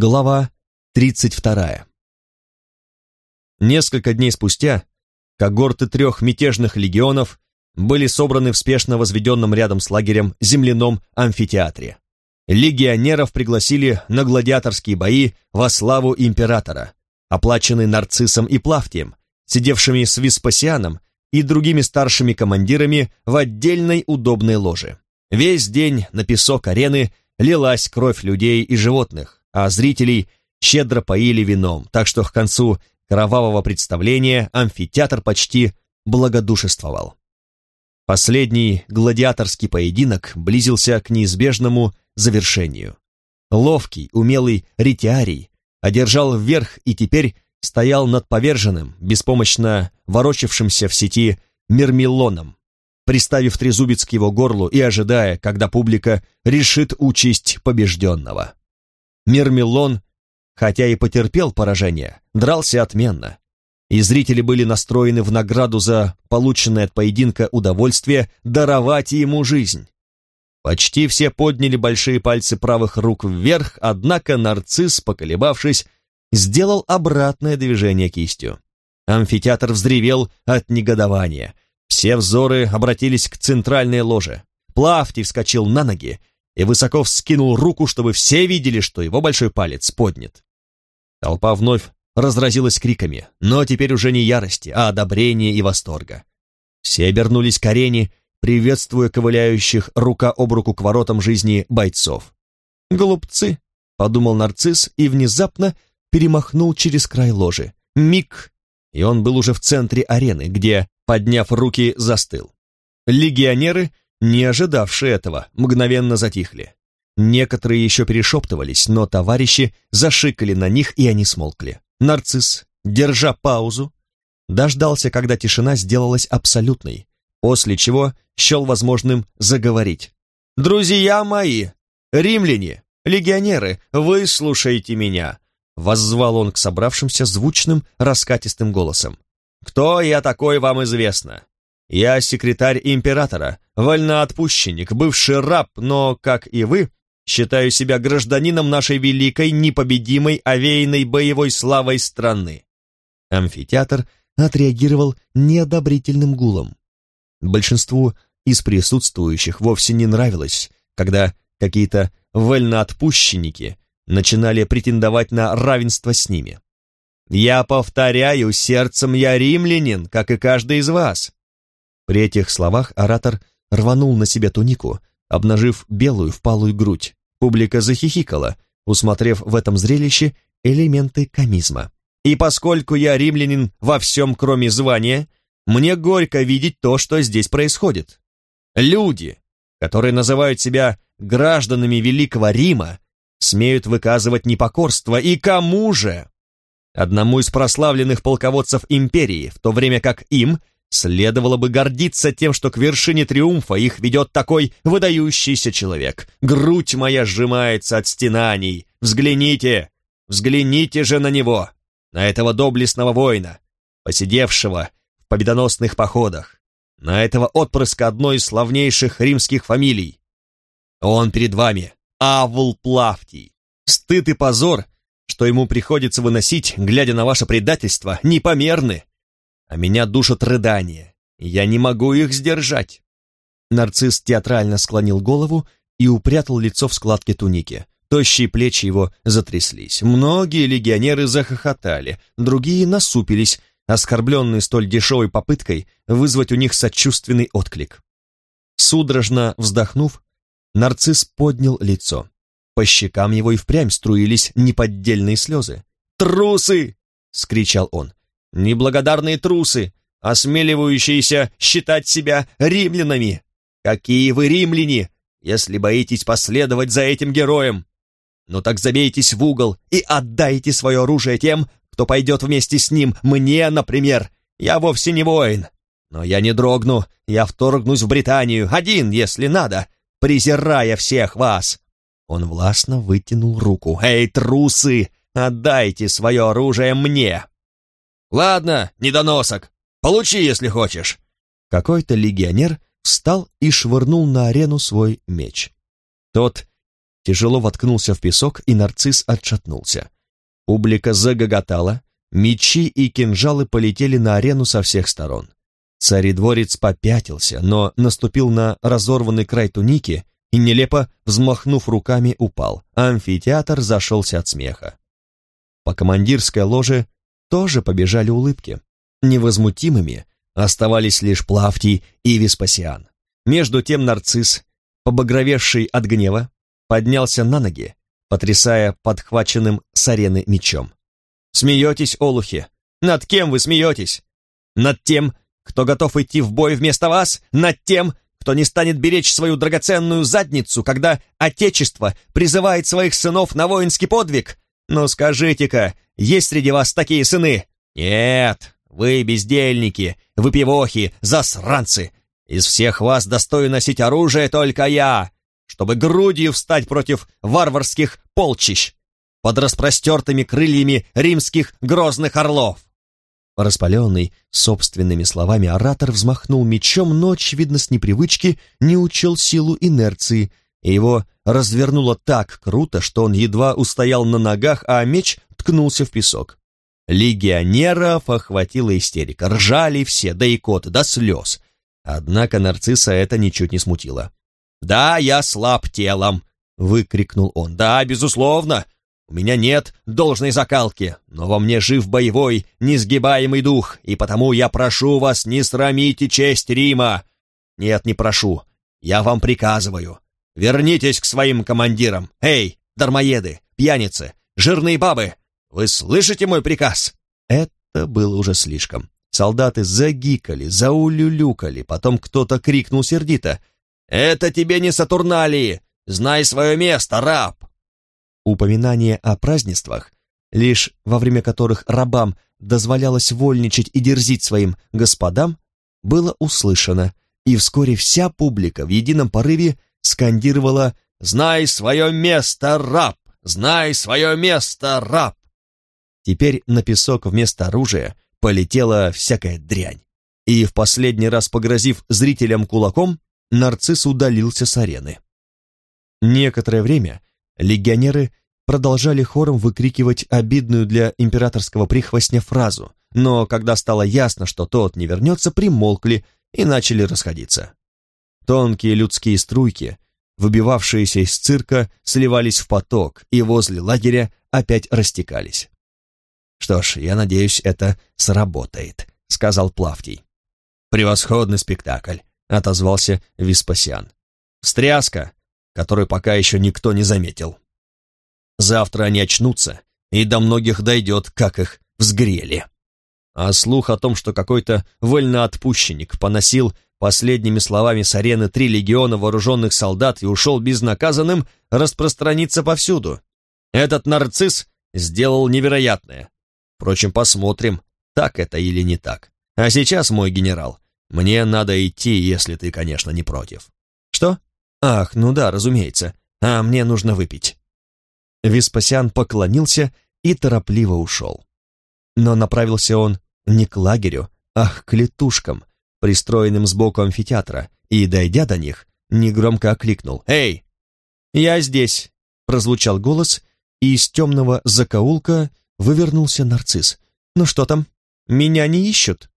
Глава 32. Несколько дней спустя когорты трех мятежных легионов были собраны в спешно возведенном рядом с лагерем земляном амфитеатре. Легионеров пригласили на гладиаторские бои во славу императора, оплаченные Нарциссом и Плавтием, сидевшими с Веспасианом и другими старшими командирами в отдельной удобной ложе. Весь день на песок арены лилась кровь людей и животных, а зрителей щедро поили вином, так что к концу кровавого представления амфитеатр почти благодушествовал. Последний гладиаторский поединок близился к неизбежному завершению. Ловкий, умелый ретиарий одержал вверх и теперь стоял над поверженным, беспомощно ворочавшимся в сети Мермиллоном, приставив трезубец к его горлу и ожидая, когда публика решит участь побежденного. Мермиллон, хотя и потерпел поражение, дрался отменно, и зрители были настроены в награду за полученное от поединка удовольствие даровать ему жизнь. Почти все подняли большие пальцы правых рук вверх, однако нарцисс, поколебавшись, сделал обратное движение кистью. Амфитеатр взревел от негодования. Все взоры обратились к центральной ложе. Плавти вскочил на ноги и высоко вскинул руку, чтобы все видели, что его большой палец поднят. Толпа вновь разразилась криками, но теперь уже не ярости, а одобрения и восторга. Все обернулись к арене, приветствуя ковыляющих рука об руку к воротам жизни бойцов. «Голубцы!» — подумал нарцисс и внезапно перемахнул через край ложи. Миг, и он был уже в центре арены, где, подняв руки, застыл. Легионеры, не ожидавшие этого, мгновенно затихли. Некоторые еще перешептывались, но товарищи зашикали на них, и они смолкли. Нарцисс, держа паузу, дождался, когда тишина сделалась абсолютной, после чего счел возможным заговорить. «Друзья мои, римляне, легионеры, выслушайте меня!» Воззвал он к собравшимся звучным, раскатистым голосом. «Кто я такой, вам известно. Я секретарь императора, вольноотпущенник, бывший раб, но, как и вы, считаю себя гражданином нашей великой, непобедимой, овеянной боевой славой страны». Амфитеатр отреагировал неодобрительным гулом. Большинству из присутствующих вовсе не нравилось, когда какие-то вольноотпущенники начинали претендовать на равенство с ними. «Я повторяю, сердцем я римлянин, как и каждый из вас». При этих словах оратор рванул на себе тунику, обнажив белую впалую грудь. Публика захихикала, усмотрев в этом зрелище элементы комизма. «И поскольку я римлянин во всем, кроме звания, мне горько видеть то, что здесь происходит. Люди, которые называют себя гражданами Великого Рима, смеют выказывать непокорство, и кому же? Одному из прославленных полководцев империи, в то время как им следовало бы гордиться тем, что к вершине триумфа их ведет такой выдающийся человек. Грудь моя сжимается от стенаний. Взгляните, взгляните же на него, на этого доблестного воина, посидевшего победоносных походах, на этого отпрыска одной из славнейших римских фамилий. Он перед вами, Авл Плавтий. Стыд и позор, что ему приходится выносить, глядя на ваше предательство, непомерны. А меня душат рыдания, я не могу их сдержать. Нарцисс театрально склонил голову и упрятал лицо в складки туники. Тощие плечи его затряслись. Многие легионеры захохотали, другие насупились, оскорбленные столь дешевой попыткой вызвать у них сочувственный отклик. Судорожно вздохнув, нарцисс поднял лицо. По щекам его и впрямь струились неподдельные слезы. «Трусы!» — скричал он. «Неблагодарные трусы, осмеливающиеся считать себя римлянами! Какие вы римляне, если боитесь последовать за этим героем! Ну так забейтесь в угол и отдайте свое оружие тем, кто пойдет вместе с ним, мне, например. Я вовсе не воин. Но я не дрогну, я вторгнусь в Британию, один, если надо, презирая всех вас». Он властно вытянул руку. «Эй, трусы, отдайте свое оружие мне!» «Ладно, недоносок, получи, если хочешь!» Какой-то легионер встал и швырнул на арену свой меч. Тот тяжело воткнулся в песок, и нарцисс отшатнулся. Публика загоготала, мечи и кинжалы полетели на арену со всех сторон. Царедворец попятился, но наступил на разорванный край туники и, нелепо взмахнув руками, упал. Амфитеатр зашелся от смеха. По командирской ложе тоже побежали улыбки. Невозмутимыми оставались лишь Плавтий и Веспасиан. Между тем нарцисс, побагровевший от гнева, поднялся на ноги, потрясая подхваченным с арены мечом. «Смеетесь, олухи? Над кем вы смеетесь? Над тем, кто готов идти в бой вместо вас? Над тем, кто не станет беречь свою драгоценную задницу, когда Отечество призывает своих сынов на воинский подвиг? Но скажите-ка, есть среди вас такие сыны? Нет, вы бездельники, выпивохи, засранцы. Из всех вас достоин носить оружие только я, чтобы грудью встать против варварских полчищ под распростертыми крыльями римских грозных орлов. Распаленный собственными словами оратор взмахнул мечом, но, очевидно, с непривычки не учел силу инерции, и его развернуло так круто, что он едва устоял на ногах, а меч ткнулся в песок. Легионеров охватила истерика, ржали все, да и кот, до слез. Однако нарцисса это ничуть не смутило. «Да, я слаб телом!» — выкрикнул он. «Да, безусловно, у меня нет должной закалки, но во мне жив боевой, несгибаемый дух, и потому я прошу вас, не срамите честь Рима. Нет, не прошу, я вам приказываю. Вернитесь к своим командирам. Эй, дармоеды, пьяницы, жирные бабы, вы слышите мой приказ?» Это было уже слишком. Солдаты загикали, заулюлюкали, потом кто-то крикнул сердито. «Это тебе не Сатурналии! Знай свое место, раб!» Упоминание о празднествах, лишь во время которых рабам дозволялось вольничать и дерзить своим господам, было услышано, и вскоре вся публика в едином порыве скандировала «Знай свое место, раб! Знай свое место, раб!» Теперь на песок вместо оружия полетела всякая дрянь, и в последний раз погрозив зрителям кулаком, нарцисс удалился с арены. Некоторое время Легионеры продолжали хором выкрикивать обидную для императорского прихвостня фразу, но когда стало ясно, что тот не вернется, примолкли и начали расходиться. Тонкие людские струйки, выбивавшиеся из цирка, сливались в поток и возле лагеря опять растекались. «Что ж, я надеюсь, это сработает», — сказал Плавтий. «Превосходный спектакль», — отозвался Веспасиан. «Встряска, которую пока еще никто не заметил. Завтра они очнутся, и до многих дойдет, как их взгрели. А слух о том, что какой-то вольноотпущенник поносил последними словами с арены три легиона вооруженных солдат и ушел безнаказанным, распространится повсюду. Этот нарцисс сделал невероятное. Впрочем, посмотрим, так это или не так. А сейчас, мой генерал, мне надо идти, если ты, конечно, не против. Что? «Ах, ну да, разумеется. А мне нужно выпить». Веспасиан поклонился и торопливо ушел. Но направился он не к лагерю, а к клетушкам, пристроенным сбоку амфитеатра, и, дойдя до них, негромко окликнул «Эй!» «Я здесь!» — прозвучал голос, и из темного закоулка вывернулся нарцисс. «Ну что там? Меня не ищут?»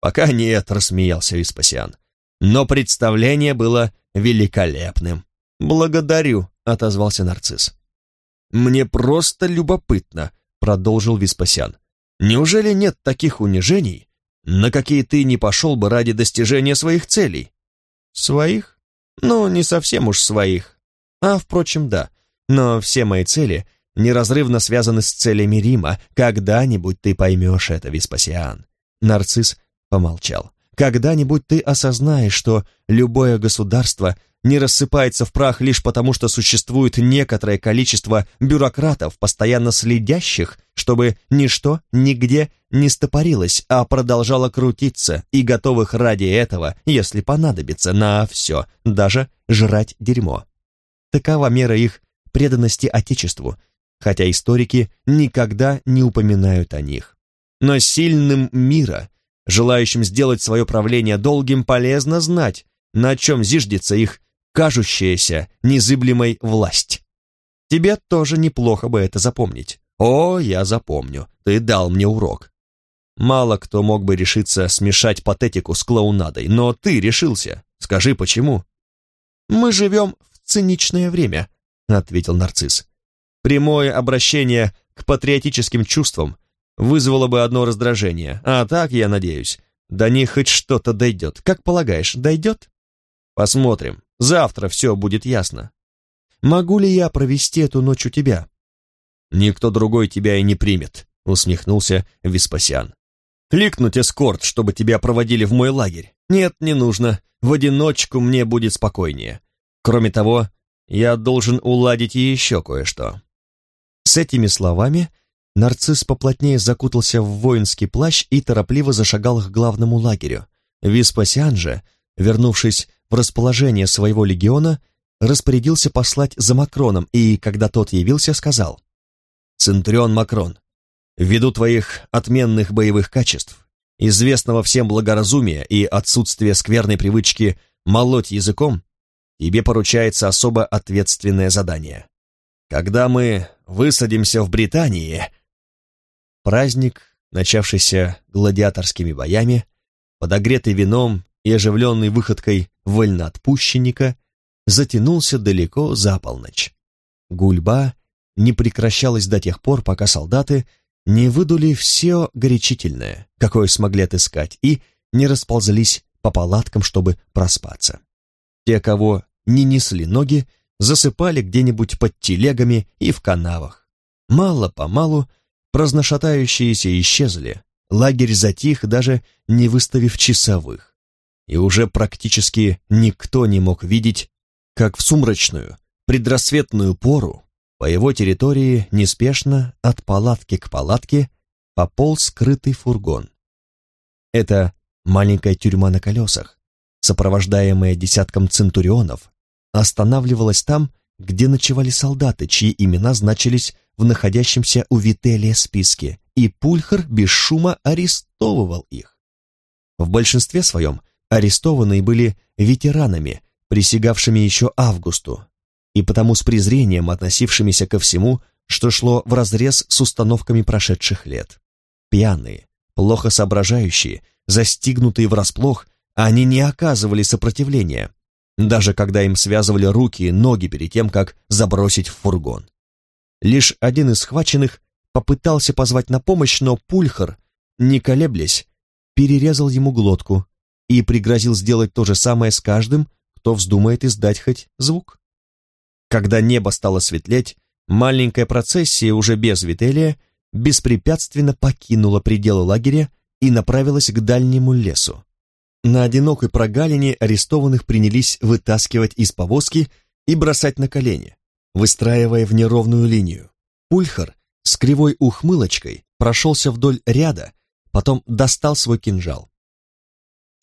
«Пока нет», — рассмеялся Веспасиан. Но представление было великолепным. «Благодарю», — отозвался нарцисс. «Мне просто любопытно», — продолжил Веспасиан. «Неужели нет таких унижений, на какие ты не пошел бы ради достижения своих целей?» «Своих? Ну, не совсем уж своих. А, впрочем, да. Но все мои цели неразрывно связаны с целями Рима. Когда-нибудь ты поймешь это, Веспасиан». Нарцисс помолчал. Когда-нибудь ты осознаешь, что любое государство не рассыпается в прах лишь потому, что существует некоторое количество бюрократов, постоянно следящих, чтобы ничто нигде не стопорилось, а продолжало крутиться, и готовых ради этого, если понадобится, на все, даже жрать дерьмо. Такова мера их преданности Отечеству, хотя историки никогда не упоминают о них. Но сильным мира Желающим сделать свое правление долгим полезно знать, на чем зиждется их кажущаяся незыблемой власть. Тебе тоже неплохо бы это запомнить. О, я запомню, ты дал мне урок. Мало кто мог бы решиться смешать патетику с клоунадой, но ты решился. Скажи, почему? Мы живем в циничное время, ответил нарцисс. Прямое обращение к патриотическим чувствам вызвало бы одно раздражение, а так, я надеюсь, до них хоть что-то дойдет. Как полагаешь, дойдет? Посмотрим. Завтра все будет ясно. Могу ли я провести эту ночь у тебя? Никто другой тебя и не примет, усмехнулся Веспасиан. Кликнуть эскорт, чтобы тебя проводили в мой лагерь? Нет, не нужно. В одиночку мне будет спокойнее. Кроме того, я должен уладить еще кое-что. С этими словами нарцисс поплотнее закутался в воинский плащ и торопливо зашагал к главному лагерю. Веспасиан же, вернувшись расположение своего легиона, распорядился послать за Макроном и, когда тот явился, сказал «Центурион Макрон, ввиду твоих отменных боевых качеств, известного всем благоразумия и отсутствия скверной привычки молоть языком, тебе поручается особо ответственное задание. Когда мы высадимся в Британии...» Праздник, начавшийся гладиаторскими боями, подогретый вином и оживленной выходкой вольноотпущенника, затянулся далеко за полночь. Гульба не прекращалась до тех пор, пока солдаты не выдули все горячительное, какое смогли отыскать, и не расползались по палаткам, чтобы проспаться. Те, кого не несли ноги, засыпали где-нибудь под телегами и в канавах. Мало-помалу праздношатающиеся исчезли, лагерь затих, даже не выставив часовых. И уже практически никто не мог видеть, как в сумрачную, предрассветную пору по его территории неспешно от палатки к палатке пополз скрытый фургон. Это маленькая тюрьма на колесах, сопровождаемая десятком центурионов, останавливалась там, где ночевали солдаты, чьи имена значились в находящемся у Вителия списке, и Пульхар без шума арестовывал их. В большинстве своем арестованные были ветеранами, присягавшими еще Августу, и потому с презрением относившимися ко всему, что шло вразрез с установками прошедших лет. Пьяные, плохо соображающие, застигнутые врасплох, они не оказывали сопротивления, даже когда им связывали руки и ноги перед тем, как забросить в фургон. Лишь один из схваченных попытался позвать на помощь, но Пульхар, не колеблясь, перерезал ему глотку и пригрозил сделать то же самое с каждым, кто вздумает издать хоть звук. Когда небо стало светлеть, маленькая процессия уже без Вителия беспрепятственно покинула пределы лагеря и направилась к дальнему лесу. На одинокой прогалине арестованных принялись вытаскивать из повозки и бросать на колени, выстраивая в неровную линию. Пульхар с кривой ухмылочкой прошелся вдоль ряда, потом достал свой кинжал.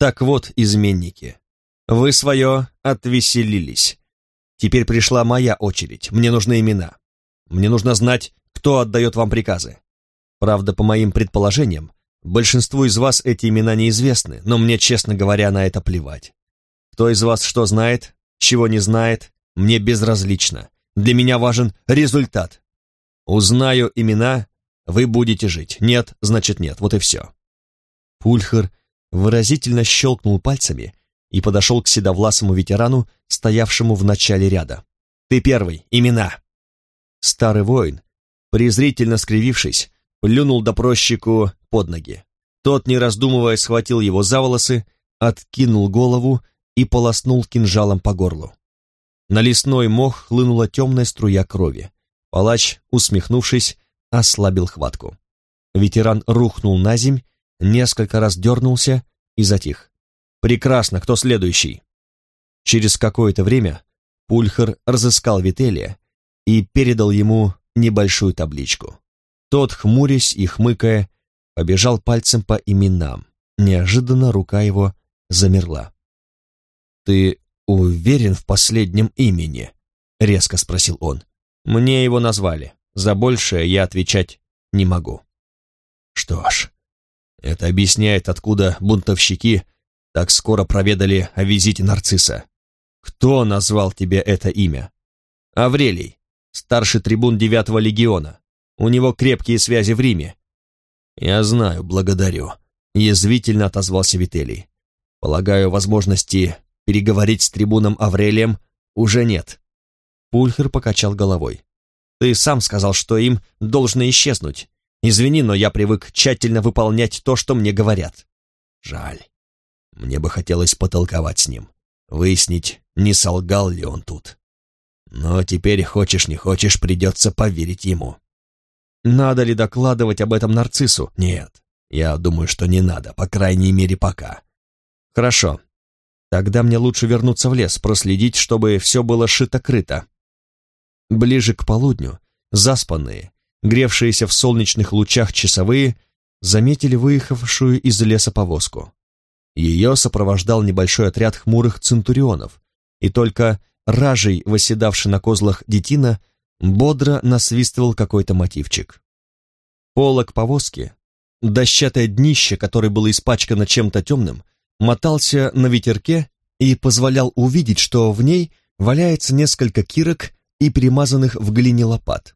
Так вот, изменники, вы свое отвеселились. Теперь пришла моя очередь, мне нужны имена. Мне нужно знать, кто отдает вам приказы. Правда, по моим предположениям, Большинству из вас эти имена неизвестны, но мне, честно говоря, на это плевать. Кто из вас что знает, чего не знает, мне безразлично. Для меня важен результат. Узнаю имена, вы будете жить. Нет, значит нет, вот и все. Пульхер выразительно щелкнул пальцами и подошел к седовласому ветерану, стоявшему в начале ряда. «Ты первый, имена!» Старый воин, презрительно скривившись, плюнул допросчику под ноги. Тот, не раздумывая, схватил его за волосы, откинул голову и полоснул кинжалом по горлу. На лесной мох хлынула темная струя крови. Палач, усмехнувшись, ослабил хватку. Ветеран рухнул на земь, несколько раз дернулся и затих. «Прекрасно, кто следующий?» Через какое-то время Пульхар разыскал Вителия и передал ему небольшую табличку. Тот, хмурясь и хмыкая, побежал пальцем по именам. Неожиданно рука его замерла. «Ты уверен в последнем имени?» — резко спросил он. «Мне его назвали. За большее я отвечать не могу». «Что ж, это объясняет, откуда бунтовщики так скоро проведали о визите нарцисса. Кто назвал тебе это имя?» «Аврелий. старший трибун девятого легиона. У него крепкие связи в Риме». «Я знаю, благодарю», — язвительно отозвался Вителий. «Полагаю, возможности переговорить с трибуном Аврелием уже нет». Пульхер покачал головой. «Ты сам сказал, что им должно исчезнуть. Извини, но я привык тщательно выполнять то, что мне говорят». «Жаль. Мне бы хотелось потолковать с ним, выяснить, не солгал ли он тут. Но теперь, хочешь не хочешь, придется поверить ему». «Надо ли докладывать об этом нарциссу?» «Нет, я думаю, что не надо, по крайней мере, пока». «Хорошо. Тогда мне лучше вернуться в лес, проследить, чтобы все было шито-крыто». Ближе к полудню, заспанные, гревшиеся в солнечных лучах часовые, заметили выехавшую из леса повозку. Ее сопровождал небольшой отряд хмурых центурионов, и только ражей, восседавший на козлах детина, бодро насвистывал какой-то мотивчик. Полок повозки, дощатое днище, которое было испачкано чем-то темным, мотался на ветерке и позволял увидеть, что в ней валяется несколько кирок и перемазанных в глине лопат.